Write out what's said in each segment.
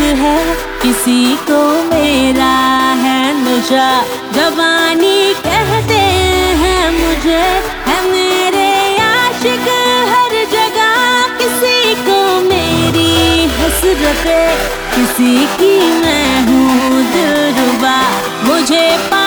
है, किसी को मेरा है नशा जवानी कहते हैं मुझे, है मेरे आशिक। हर जगह किसी को मेरी हसरत, किसी की मैं हूँ दिलरुबा मुझे पाने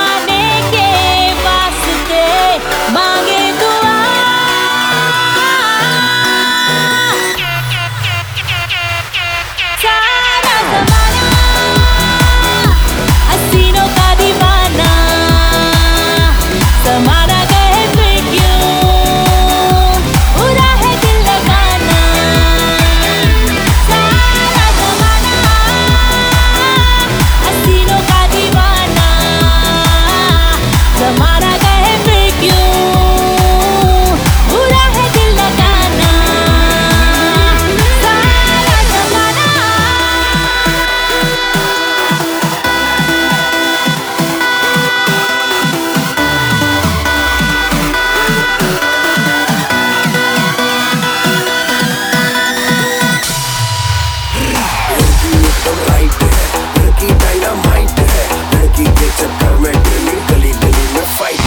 लड़की के चक्कर में गली गली में फाइट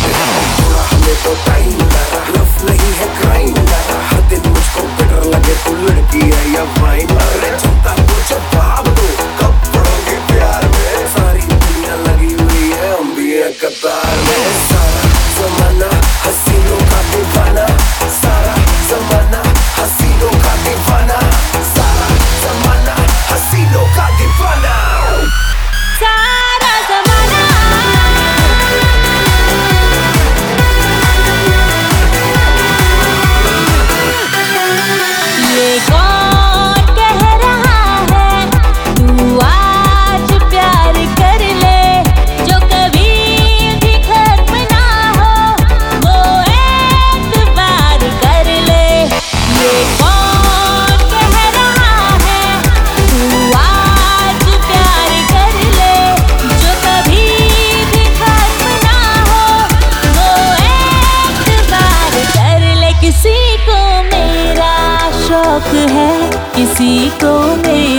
थोड़ा हमें तो टाइम लव नहीं है क्राइम दिन मुझको बेटर लगे, तू लड़की है या वाइन अरे चिंता कुछ भाग दो, कब पड़ोगे प्यार में? सारी दुनिया लगी हुई है, हम भी है कतार शौक है किसी को नहीं।